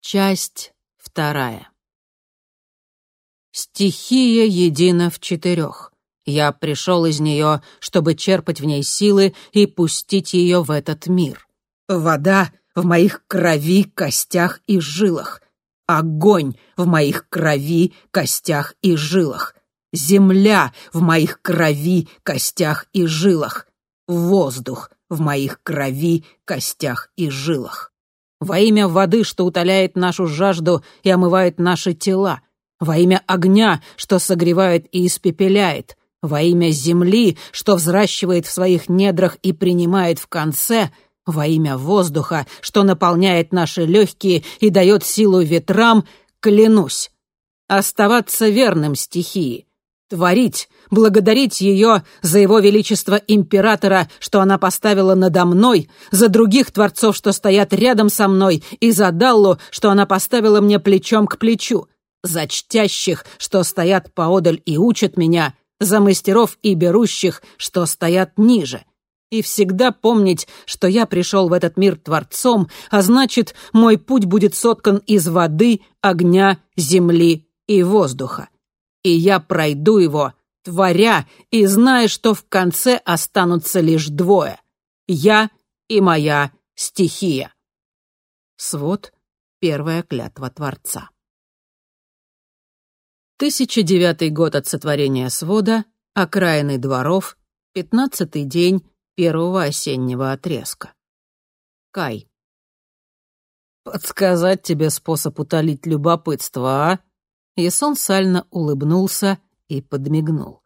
Часть вторая. Стихия едина в четырех. Я пришел из нее, чтобы черпать в ней силы и пустить ее в этот мир. Вода в моих крови, костях и жилах. Огонь в моих крови, костях и жилах. Земля в моих крови, костях и жилах. Воздух в моих крови, костях и жилах во имя воды, что утоляет нашу жажду и омывает наши тела, во имя огня, что согревает и испепеляет, во имя земли, что взращивает в своих недрах и принимает в конце, во имя воздуха, что наполняет наши легкие и дает силу ветрам, клянусь, оставаться верным стихии, творить, благодарить ее за его величество императора, что она поставила надо мной, за других творцов, что стоят рядом со мной, и за Даллу, что она поставила мне плечом к плечу, за чтящих, что стоят поодаль и учат меня, за мастеров и берущих, что стоят ниже. И всегда помнить, что я пришел в этот мир творцом, а значит, мой путь будет соткан из воды, огня, земли и воздуха и я пройду его, творя и зная, что в конце останутся лишь двое — я и моя стихия. Свод — первая клятва Творца. 1009 год от сотворения свода, окраины дворов, пятнадцатый день первого осеннего отрезка. Кай. «Подсказать тебе способ утолить любопытство, а?» Ясон сально улыбнулся и подмигнул.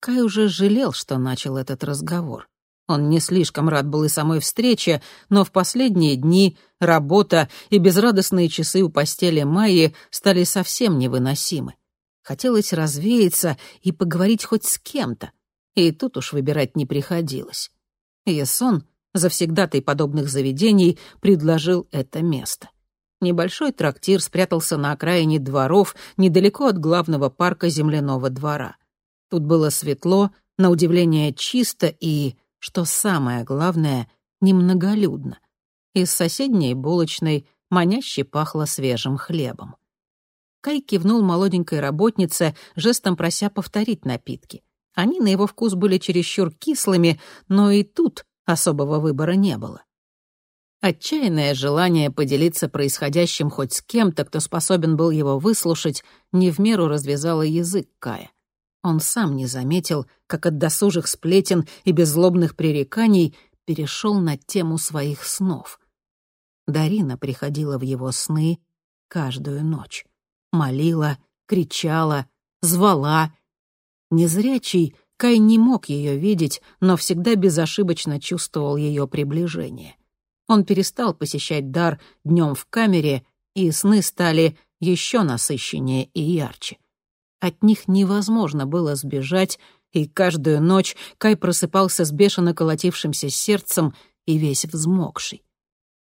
Кай уже жалел, что начал этот разговор. Он не слишком рад был и самой встрече, но в последние дни работа и безрадостные часы у постели Майи стали совсем невыносимы. Хотелось развеяться и поговорить хоть с кем-то, и тут уж выбирать не приходилось. Ясон, завсегдатай подобных заведений, предложил это место. Небольшой трактир спрятался на окраине дворов, недалеко от главного парка земляного двора. Тут было светло, на удивление чисто и, что самое главное, немноголюдно. Из соседней булочной маняще пахло свежим хлебом. Кай кивнул молоденькой работнице, жестом прося повторить напитки. Они на его вкус были чересчур кислыми, но и тут особого выбора не было. Отчаянное желание поделиться происходящим хоть с кем-то, кто способен был его выслушать, не в меру развязало язык Кая. Он сам не заметил, как от досужих сплетен и беззлобных пререканий перешел на тему своих снов. Дарина приходила в его сны каждую ночь. Молила, кричала, звала. Незрячий Кай не мог ее видеть, но всегда безошибочно чувствовал ее приближение — он перестал посещать дар днем в камере, и сны стали еще насыщеннее и ярче. От них невозможно было сбежать, и каждую ночь Кай просыпался с бешено колотившимся сердцем и весь взмокший.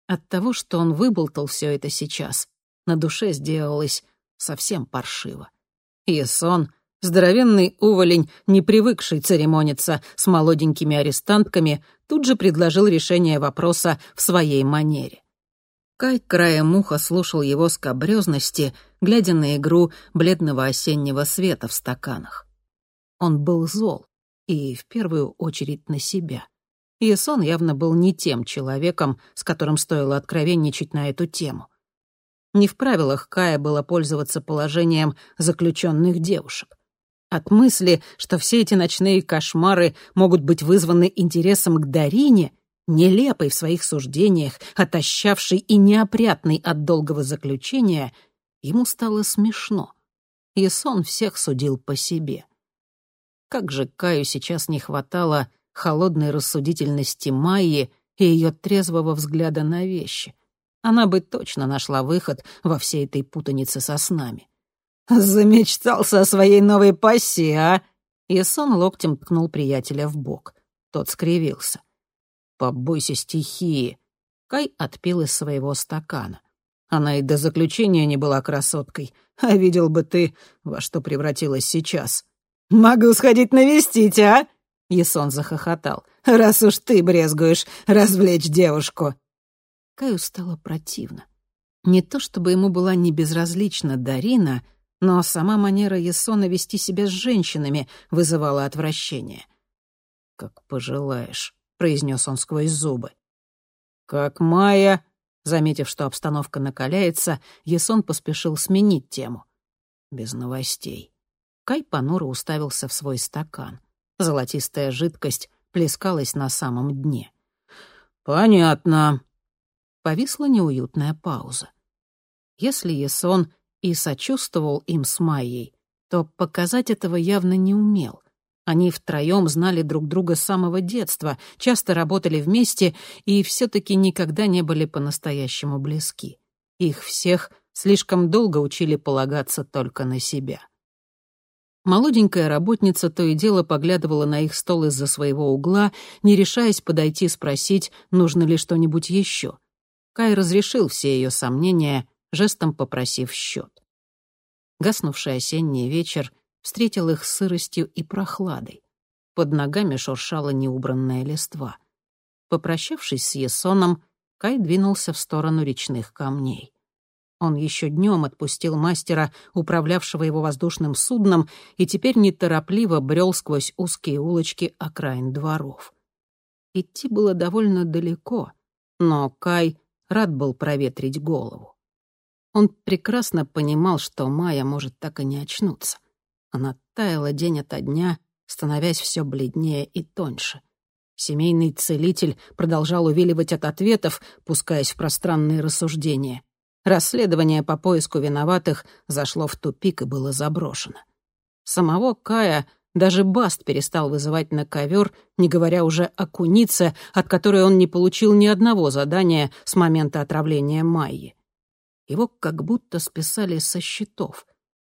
От того, что он выболтал все это сейчас, на душе сделалось совсем паршиво. И сон, здоровенный уволень, не привыкший церемониться с молоденькими арестантками, тут же предложил решение вопроса в своей манере. Кай краем уха слушал его скобрёзности, глядя на игру бледного осеннего света в стаканах. Он был зол, и в первую очередь на себя. Ясон явно был не тем человеком, с которым стоило откровенничать на эту тему. Не в правилах Кая было пользоваться положением заключенных девушек. От мысли, что все эти ночные кошмары могут быть вызваны интересом к Дарине, нелепой в своих суждениях, отощавшей и неопрятной от долгого заключения, ему стало смешно. И сон всех судил по себе. Как же Каю сейчас не хватало холодной рассудительности Майи и ее трезвого взгляда на вещи. Она бы точно нашла выход во всей этой путанице со снами. «Замечтался о своей новой пассии, а?» Ясон локтем ткнул приятеля в бок. Тот скривился. «Побойся стихии». Кай отпил из своего стакана. Она и до заключения не была красоткой. А видел бы ты, во что превратилась сейчас. «Могу сходить навестить, а?» Ясон захохотал. «Раз уж ты брезгуешь развлечь девушку». Каю стало противно. Не то чтобы ему была небезразлична Дарина, но сама манера Есона вести себя с женщинами вызывала отвращение. «Как пожелаешь», — произнес он сквозь зубы. «Как Майя», заметив, что обстановка накаляется, Есон поспешил сменить тему. Без новостей. Кай понуро уставился в свой стакан. Золотистая жидкость плескалась на самом дне. «Понятно». Повисла неуютная пауза. Если Есон и сочувствовал им с Майей, то показать этого явно не умел. Они втроем знали друг друга с самого детства, часто работали вместе и все-таки никогда не были по-настоящему близки. Их всех слишком долго учили полагаться только на себя. Молоденькая работница то и дело поглядывала на их стол из-за своего угла, не решаясь подойти спросить, нужно ли что-нибудь еще. Кай разрешил все ее сомнения, жестом попросив счет. Гаснувший осенний вечер встретил их сыростью и прохладой. Под ногами шуршала неубранная листва. Попрощавшись с Есоном, Кай двинулся в сторону речных камней. Он еще днем отпустил мастера, управлявшего его воздушным судном, и теперь неторопливо брел сквозь узкие улочки окраин дворов. Идти было довольно далеко, но Кай рад был проветрить голову. Он прекрасно понимал, что Майя может так и не очнуться. Она таяла день ото дня, становясь все бледнее и тоньше. Семейный целитель продолжал увиливать от ответов, пускаясь в пространные рассуждения. Расследование по поиску виноватых зашло в тупик и было заброшено. Самого Кая даже Баст перестал вызывать на ковер, не говоря уже о кунице, от которой он не получил ни одного задания с момента отравления Майи. Его как будто списали со счетов.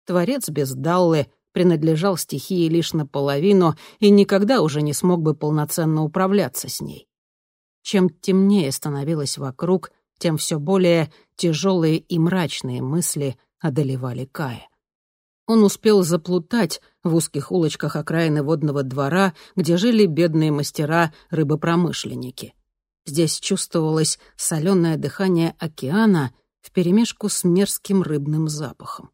Творец без Даллы принадлежал стихии лишь наполовину и никогда уже не смог бы полноценно управляться с ней. Чем темнее становилось вокруг, тем все более тяжелые и мрачные мысли одолевали Кая. Он успел заплутать в узких улочках окраины водного двора, где жили бедные мастера-рыбопромышленники. Здесь чувствовалось соленое дыхание океана вперемешку с мерзким рыбным запахом.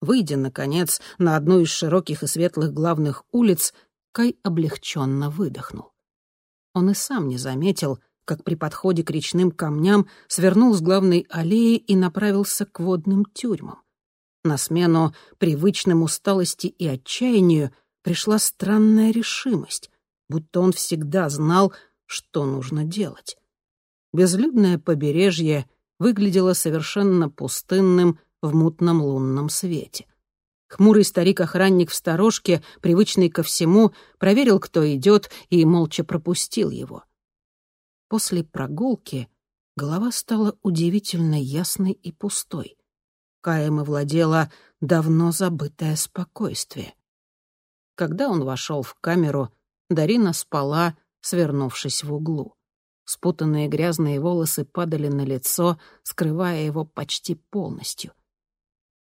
Выйдя, наконец, на одну из широких и светлых главных улиц, Кай облегченно выдохнул. Он и сам не заметил, как при подходе к речным камням свернул с главной аллеи и направился к водным тюрьмам. На смену привычным усталости и отчаянию пришла странная решимость, будто он всегда знал, что нужно делать. Безлюдное побережье выглядело совершенно пустынным в мутном лунном свете. Хмурый старик-охранник в сторожке, привычный ко всему, проверил, кто идет, и молча пропустил его. После прогулки голова стала удивительно ясной и пустой. Каем овладело давно забытое спокойствие. Когда он вошел в камеру, Дарина спала, свернувшись в углу. Спутанные грязные волосы падали на лицо, скрывая его почти полностью.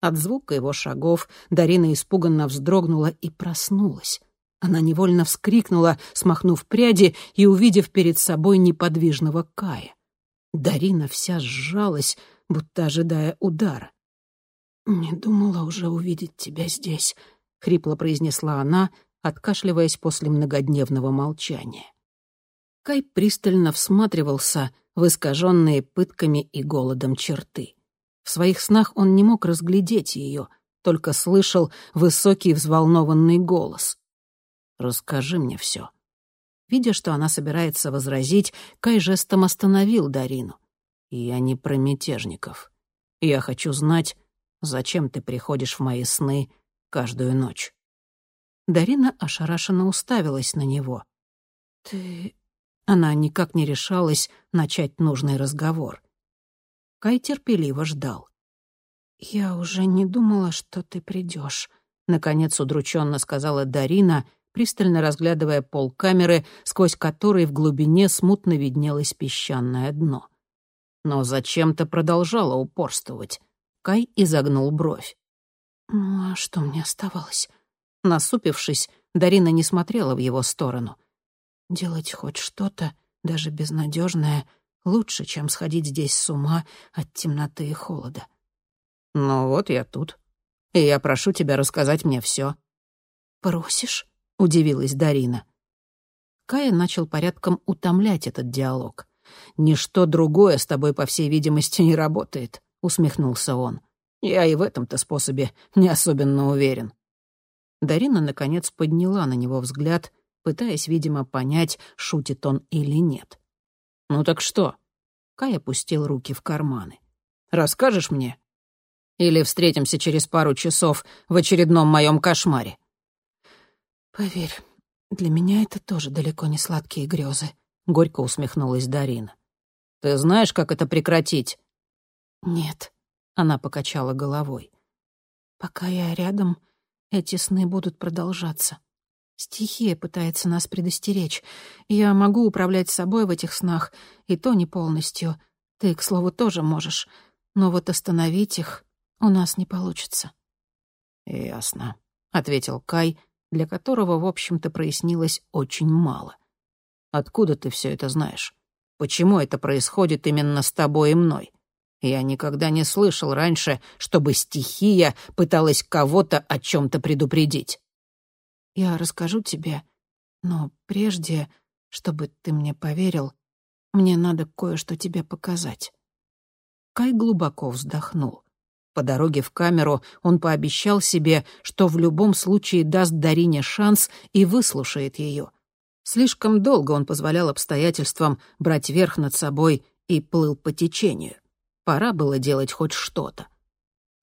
От звука его шагов Дарина испуганно вздрогнула и проснулась. Она невольно вскрикнула, смахнув пряди и увидев перед собой неподвижного Кая. Дарина вся сжалась, будто ожидая удара. «Не думала уже увидеть тебя здесь», — хрипло произнесла она, откашливаясь после многодневного молчания. Кай пристально всматривался в искаженные пытками и голодом черты. В своих снах он не мог разглядеть ее, только слышал высокий взволнованный голос. «Расскажи мне все». Видя, что она собирается возразить, Кай жестом остановил Дарину. «Я не про мятежников. Я хочу знать, зачем ты приходишь в мои сны каждую ночь». Дарина ошарашенно уставилась на него. «Ты...» Она никак не решалась начать нужный разговор. Кай терпеливо ждал. «Я уже не думала, что ты придешь», — наконец удрученно сказала Дарина, пристально разглядывая пол камеры, сквозь который в глубине смутно виднелось песчаное дно. Но зачем-то продолжала упорствовать. Кай изогнул бровь. «Ну а что мне оставалось?» Насупившись, Дарина не смотрела в его сторону. «Делать хоть что-то, даже безнадежное, лучше, чем сходить здесь с ума от темноты и холода. Ну вот я тут. И я прошу тебя рассказать мне все. «Просишь?» — удивилась Дарина. Кая начал порядком утомлять этот диалог. «Ничто другое с тобой, по всей видимости, не работает», — усмехнулся он. «Я и в этом-то способе не особенно уверен». Дарина, наконец, подняла на него взгляд, пытаясь, видимо, понять, шутит он или нет. «Ну так что?» Кай опустил руки в карманы. «Расскажешь мне? Или встретимся через пару часов в очередном моем кошмаре?» «Поверь, для меня это тоже далеко не сладкие грезы», — горько усмехнулась Дарина. «Ты знаешь, как это прекратить?» «Нет», — она покачала головой. «Пока я рядом, эти сны будут продолжаться. Стихия пытается нас предостеречь. Я могу управлять собой в этих снах, и то не полностью. Ты, к слову, тоже можешь. Но вот остановить их у нас не получится». «Ясно», — ответил Кай, для которого, в общем-то, прояснилось очень мало. «Откуда ты все это знаешь? Почему это происходит именно с тобой и мной? Я никогда не слышал раньше, чтобы стихия пыталась кого-то о чем-то предупредить». «Я расскажу тебе, но прежде, чтобы ты мне поверил, мне надо кое-что тебе показать». Кай глубоко вздохнул. По дороге в камеру он пообещал себе, что в любом случае даст Дарине шанс и выслушает ее. Слишком долго он позволял обстоятельствам брать верх над собой и плыл по течению. Пора было делать хоть что-то.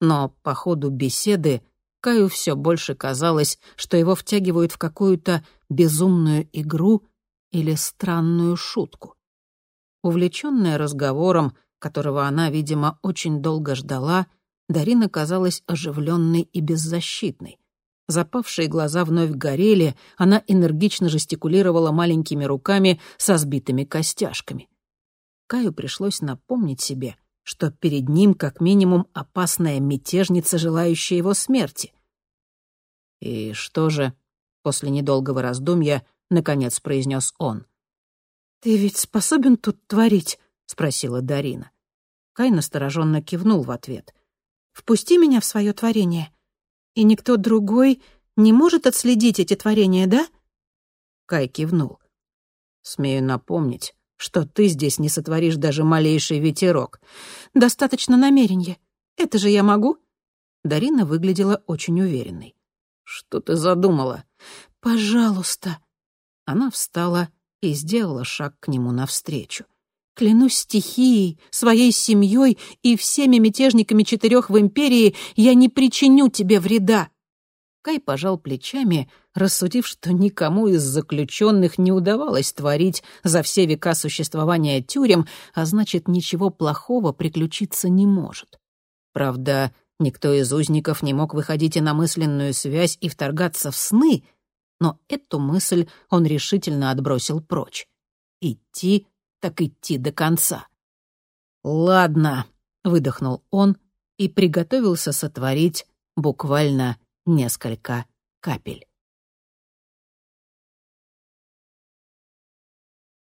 Но по ходу беседы Каю все больше казалось, что его втягивают в какую-то безумную игру или странную шутку. Увлеченная разговором, которого она, видимо, очень долго ждала, — Дарина казалась оживленной и беззащитной. Запавшие глаза вновь горели, она энергично жестикулировала маленькими руками со сбитыми костяшками. Каю пришлось напомнить себе, что перед ним как минимум опасная мятежница, желающая его смерти. «И что же?» — после недолгого раздумья наконец произнес он. «Ты ведь способен тут творить?» — спросила Дарина. Кай настороженно кивнул в ответ — Впусти меня в свое творение. И никто другой не может отследить эти творения, да?» Кай кивнул. «Смею напомнить, что ты здесь не сотворишь даже малейший ветерок. Достаточно намерения. Это же я могу?» Дарина выглядела очень уверенной. «Что ты задумала?» «Пожалуйста». Она встала и сделала шаг к нему навстречу. Клянусь стихией, своей семьей и всеми мятежниками четырех в империи, я не причиню тебе вреда. Кай пожал плечами, рассудив, что никому из заключенных не удавалось творить за все века существования тюрем, а значит, ничего плохого приключиться не может. Правда, никто из узников не мог выходить и на мысленную связь и вторгаться в сны, но эту мысль он решительно отбросил прочь. Идти так идти до конца. «Ладно», — выдохнул он и приготовился сотворить буквально несколько капель.